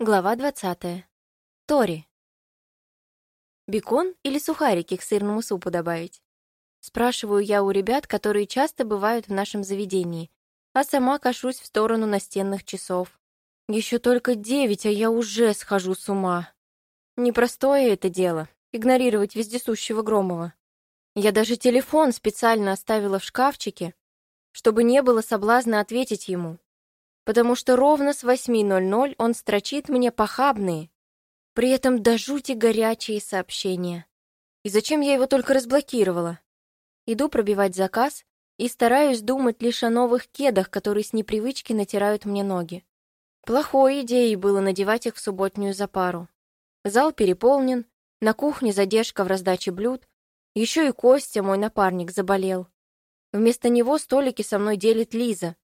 Глава 20. Тори. Бекон или сухарики к сырному супу добавить? Спрашиваю я у ребят, которые часто бывают в нашем заведении, а сама кашусь в сторону настенных часов. Еще только девять, а я уже схожу с ума. Непростое это дело — игнорировать вездесущего Громова. Я даже телефон специально оставила в шкафчике, чтобы не было соблазна ответить ему потому что ровно с 8.00 он строчит мне похабные, при этом до жути горячие сообщения. И зачем я его только разблокировала? Иду пробивать заказ и стараюсь думать лишь о новых кедах, которые с непривычки натирают мне ноги. Плохой идеей было надевать их в субботнюю запару. Зал переполнен, на кухне задержка в раздаче блюд, еще и Костя, мой напарник, заболел. Вместо него столики со мной делит Лиза,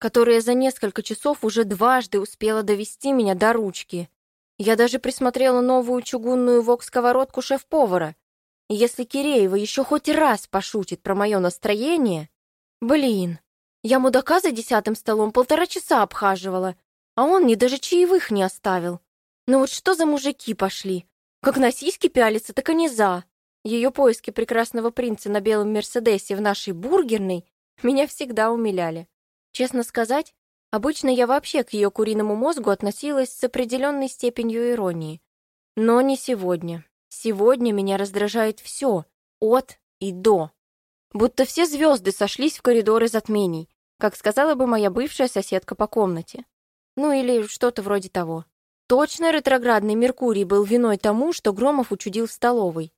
которая за несколько часов уже дважды успела довести меня до ручки. Я даже присмотрела новую чугунную вок-сковородку шеф-повара. Если Киреева еще хоть раз пошутит про мое настроение... Блин, я мудака за десятым столом полтора часа обхаживала, а он мне даже чаевых не оставил. Ну вот что за мужики пошли? Как на сиськи пялятся, так и не за. Ее поиски прекрасного принца на белом Мерседесе в нашей бургерной меня всегда умиляли. Честно сказать, обычно я вообще к ее куриному мозгу относилась с определенной степенью иронии. Но не сегодня. Сегодня меня раздражает все, от и до. Будто все звезды сошлись в коридоры затмений, как сказала бы моя бывшая соседка по комнате. Ну или что-то вроде того. Точно ретроградный Меркурий был виной тому, что Громов учудил в столовой.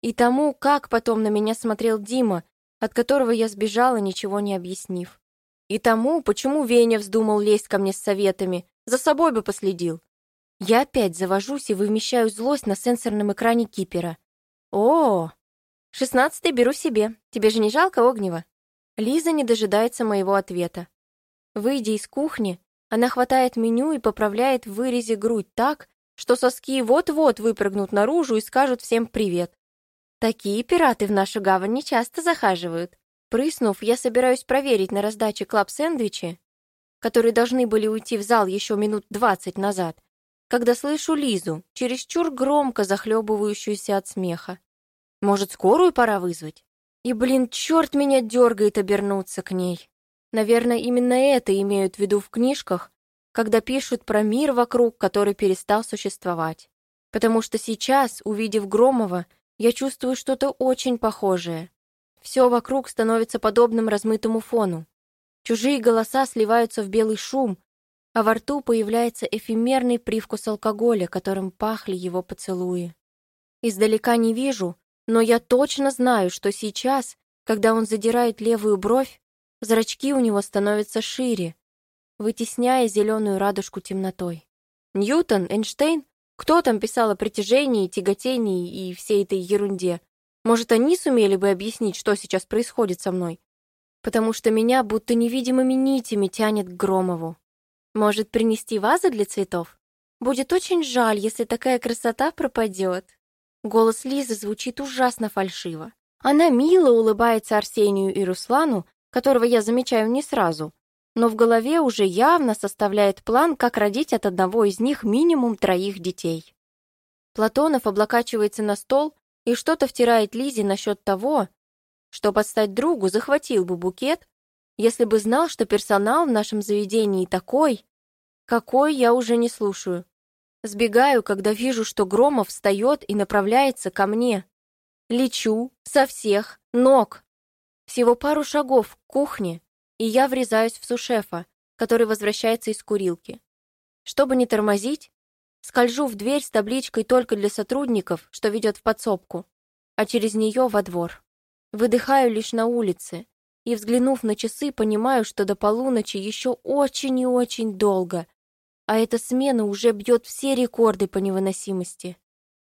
И тому, как потом на меня смотрел Дима, от которого я сбежала, ничего не объяснив. И тому, почему Веня вздумал лезть ко мне с советами, за собой бы последил. Я опять завожусь и вымещаю злость на сенсорном экране кипера. О, шестнадцатый беру себе. Тебе же не жалко огнева? Лиза не дожидается моего ответа. Выйдя из кухни, она хватает меню и поправляет в вырезе грудь так, что соски вот-вот выпрыгнут наружу и скажут всем привет. Такие пираты в нашу гавань не часто захаживают. Прыснув, я собираюсь проверить на раздаче клаб-сэндвичи, которые должны были уйти в зал еще минут двадцать назад, когда слышу Лизу, чересчур громко захлебывающуюся от смеха. Может, скорую пора вызвать? И, блин, черт меня дергает обернуться к ней. Наверное, именно это имеют в виду в книжках, когда пишут про мир вокруг, который перестал существовать. Потому что сейчас, увидев Громова, я чувствую что-то очень похожее. Все вокруг становится подобным размытому фону. Чужие голоса сливаются в белый шум, а во рту появляется эфемерный привкус алкоголя, которым пахли его поцелуи. Издалека не вижу, но я точно знаю, что сейчас, когда он задирает левую бровь, зрачки у него становятся шире, вытесняя зеленую радужку темнотой. Ньютон, Эйнштейн, кто там писал о притяжении, тяготении и всей этой ерунде? Может, они сумели бы объяснить, что сейчас происходит со мной? Потому что меня будто невидимыми нитями тянет к Громову. Может, принести вазы для цветов? Будет очень жаль, если такая красота пропадет. Голос Лизы звучит ужасно фальшиво. Она мило улыбается Арсению и Руслану, которого я замечаю не сразу, но в голове уже явно составляет план, как родить от одного из них минимум троих детей. Платонов облокачивается на стол и что-то втирает Лизе насчет того, что подстать другу захватил бы букет, если бы знал, что персонал в нашем заведении такой, какой я уже не слушаю. Сбегаю, когда вижу, что Громов встает и направляется ко мне. Лечу со всех ног. Всего пару шагов к кухне, и я врезаюсь в сушефа, который возвращается из курилки. Чтобы не тормозить, Скольжу в дверь с табличкой «Только для сотрудников», что ведет в подсобку, а через нее во двор. Выдыхаю лишь на улице и, взглянув на часы, понимаю, что до полуночи еще очень и очень долго, а эта смена уже бьет все рекорды по невыносимости.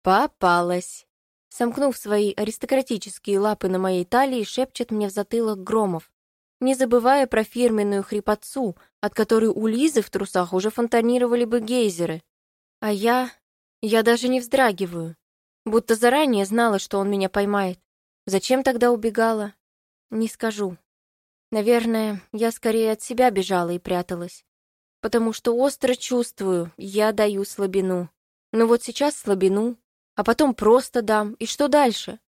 Попалась. Сомкнув свои аристократические лапы на моей талии, шепчет мне в затылок Громов, не забывая про фирменную хрипотцу, от которой у Лизы в трусах уже фонтанировали бы гейзеры. А я... Я даже не вздрагиваю. Будто заранее знала, что он меня поймает. Зачем тогда убегала? Не скажу. Наверное, я скорее от себя бежала и пряталась. потому что остро чувствую, я даю слабину. Ну вот сейчас слабину, а потом просто дам. И что дальше?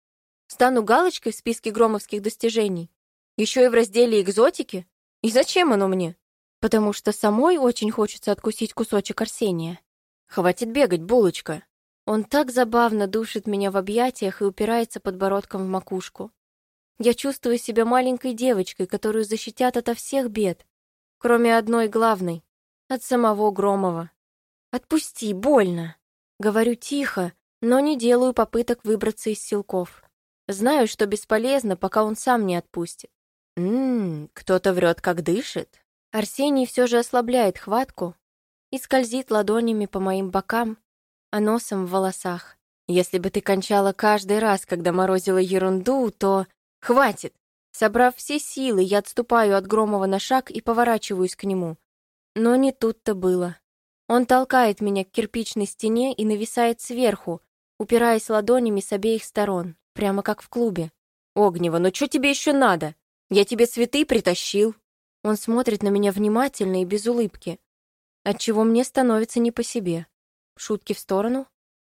Стану галочкой в списке громовских достижений? Еще и в разделе экзотики? И зачем оно мне? Потому что самой очень хочется откусить кусочек Арсения. Хватит бегать, булочка. Он так забавно душит меня в объятиях и упирается подбородком в макушку. Я чувствую себя маленькой девочкой, которую защитят ото всех бед, кроме одной главной — от самого Громова. «Отпусти, больно!» Говорю тихо, но не делаю попыток выбраться из силков. Знаю, что бесполезно, пока он сам не отпустит. «Ммм, кто-то врет, как дышит». Арсений все же ослабляет хватку и скользит ладонями по моим бокам, а носом в волосах. Если бы ты кончала каждый раз, когда морозила ерунду, то... Хватит! Собрав все силы, я отступаю от Громова на шаг и поворачиваюсь к нему. Но не тут-то было. Он толкает меня к кирпичной стене и нависает сверху, упираясь ладонями с обеих сторон, прямо как в клубе. «Огнева, ну что тебе еще надо? Я тебе цветы притащил». Он смотрит на меня внимательно и без улыбки, отчего мне становится не по себе. Шутки в сторону.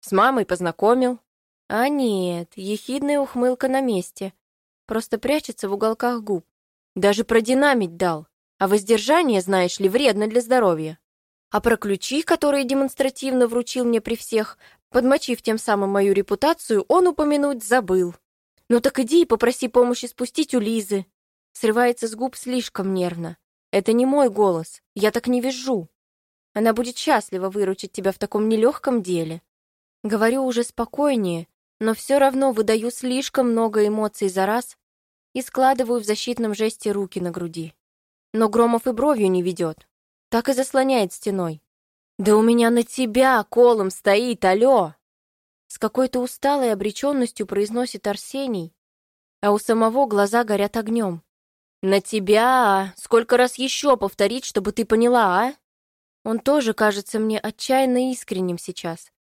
С мамой познакомил. А нет, ехидная ухмылка на месте. Просто прячется в уголках губ. Даже продинамить дал. А воздержание, знаешь ли, вредно для здоровья. А про ключи, которые демонстративно вручил мне при всех, подмочив тем самым мою репутацию, он упомянуть забыл. «Ну так иди и попроси помощи спустить у Лизы». Срывается с губ слишком нервно. «Это не мой голос, я так не вижу. Она будет счастлива выручить тебя в таком нелегком деле». Говорю уже спокойнее, но все равно выдаю слишком много эмоций за раз и складываю в защитном жесте руки на груди. Но Громов и бровью не ведет, так и заслоняет стеной. «Да у меня на тебя колом стоит, алло!» С какой-то усталой обреченностью произносит Арсений, а у самого глаза горят огнем. «На тебя! Сколько раз еще повторить, чтобы ты поняла, а?» Он тоже кажется мне отчаянно искренним сейчас.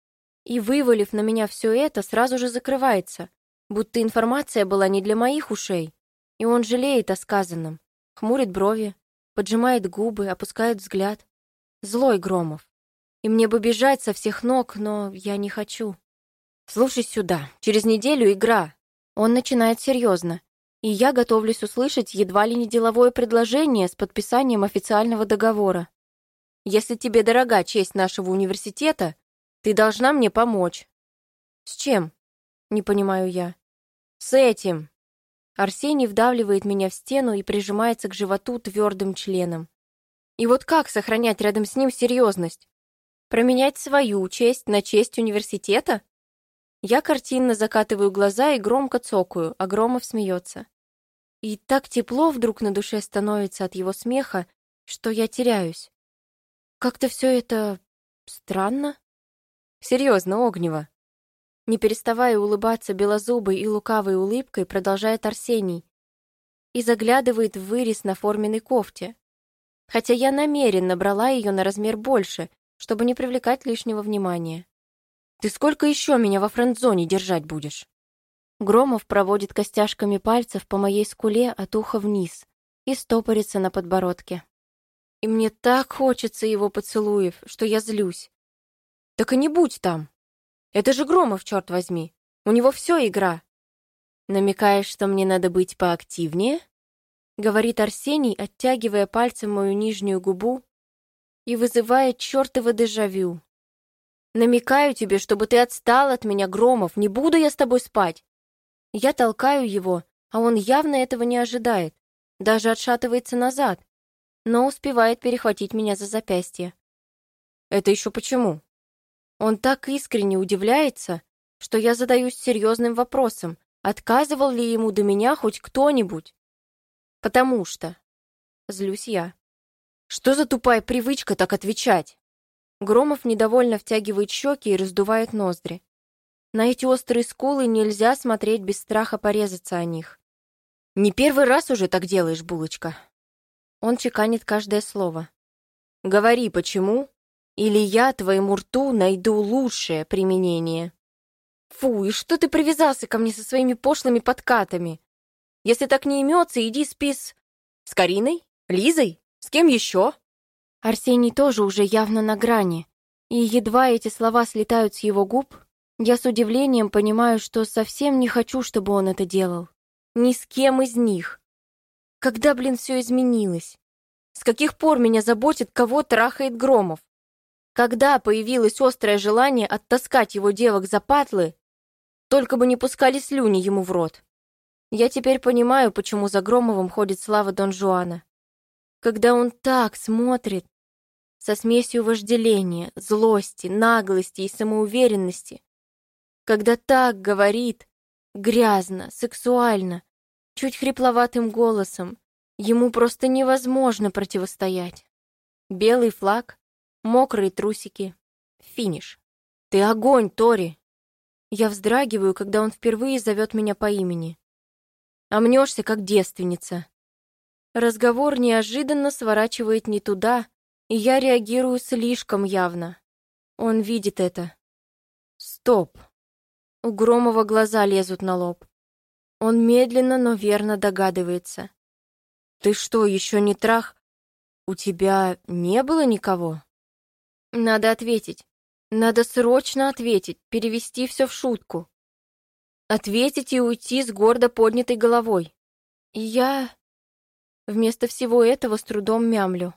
И, вывалив на меня все это, сразу же закрывается, будто информация была не для моих ушей. И он жалеет о сказанном, хмурит брови, поджимает губы, опускает взгляд. Злой Громов. И мне бы бежать со всех ног, но я не хочу. Слушай сюда, через неделю игра. Он начинает серьезно, и я готовлюсь услышать едва ли не деловое предложение с подписанием официального договора. Если тебе дорога честь нашего университета, ты должна мне помочь. С чем? Не понимаю я. С этим. Арсений вдавливает меня в стену и прижимается к животу твердым членом. И вот как сохранять рядом с ним серьезность? Променять свою честь на честь университета? Я картинно закатываю глаза и громко цокаю, а Громов смеется. И так тепло вдруг на душе становится от его смеха, что я теряюсь. Как-то все это странно. Серьезно, Огнева. Не переставая улыбаться белозубой и лукавой улыбкой, продолжает Арсений и заглядывает в вырез на форменной кофте. Хотя я намеренно брала ее на размер больше, чтобы не привлекать лишнего внимания. «Ты сколько еще меня во френд-зоне держать будешь?» Громов проводит костяшками пальцев по моей скуле от уха вниз и стопорится на подбородке. И мне так хочется его поцелуев, что я злюсь. Так и не будь там. Это же Громов, черт возьми. У него все игра. Намекаешь, что мне надо быть поактивнее? Говорит Арсений, оттягивая пальцем мою нижнюю губу и вызывая чертово дежавю. Намекаю тебе, чтобы ты отстал от меня, Громов, не буду я с тобой спать. Я толкаю его, а он явно этого не ожидает, даже отшатывается назад, но успевает перехватить меня за запястье. Это еще почему? Он так искренне удивляется, что я задаюсь серьезным вопросом, отказывал ли ему до меня хоть кто-нибудь. Потому что... Злюсь я. Что за тупая привычка так отвечать? Громов недовольно втягивает щеки и раздувает ноздри. На эти острые скулы нельзя смотреть без страха порезаться о них. «Не первый раз уже так делаешь, булочка». Он чеканит каждое слово. «Говори, почему или я твоему рту найду лучшее применение. Фу, и что ты привязался ко мне со своими пошлыми подкатами? Если так не имется, иди спи с... С Кариной? Лизой? С кем еще? Арсений тоже уже явно на грани, и едва эти слова слетают с его губ, я с удивлением понимаю, что совсем не хочу, чтобы он это делал. Ни с кем из них. Когда, блин, все изменилось? С каких пор меня заботит, кого трахает Громов? Когда появилось острое желание оттаскать его девок за патлы, только бы не пускали слюни ему в рот. Я теперь понимаю, почему за Громовым ходит слава Дон Жуана. Когда он так смотрит, со смесью вожделения, злости, наглости и самоуверенности, когда так говорит, грязно, сексуально, чуть хрипловатым голосом, ему просто невозможно противостоять. Белый флаг, мокрые трусики, финиш. Ты огонь, Тори! Я вздрагиваю, когда он впервые зовет меня по имени. А как девственница. Разговор неожиданно сворачивает не туда, и я реагирую слишком явно. Он видит это. Стоп. У Громова глаза лезут на лоб. Он медленно, но верно догадывается. «Ты что, еще не трах? У тебя не было никого?» Надо ответить. Надо срочно ответить, перевести все в шутку. Ответить и уйти с гордо поднятой головой. И я... Вместо всего этого с трудом мямлю.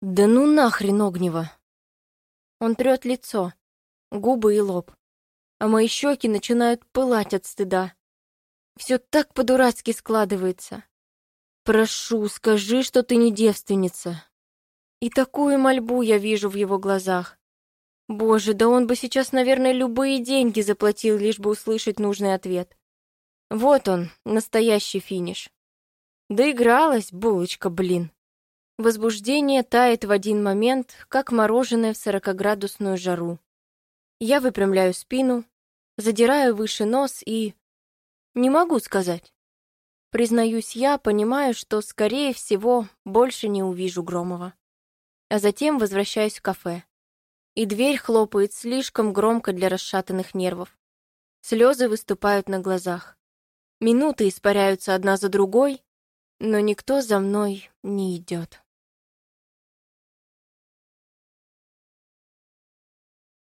«Да ну нахрен огнево!» Он трет лицо, губы и лоб, а мои щеки начинают пылать от стыда. Все так по-дурацки складывается. «Прошу, скажи, что ты не девственница». И такую мольбу я вижу в его глазах. Боже, да он бы сейчас, наверное, любые деньги заплатил, лишь бы услышать нужный ответ. Вот он, настоящий финиш. Доигралась, булочка, блин. Возбуждение тает в один момент, как мороженое в сорокоградусную жару. Я выпрямляю спину, задираю выше нос и... Не могу сказать. Признаюсь, я понимаю, что, скорее всего, больше не увижу Громова. А затем возвращаюсь в кафе и дверь хлопает слишком громко для расшатанных нервов. Слезы выступают на глазах. Минуты испаряются одна за другой, но никто за мной не идет.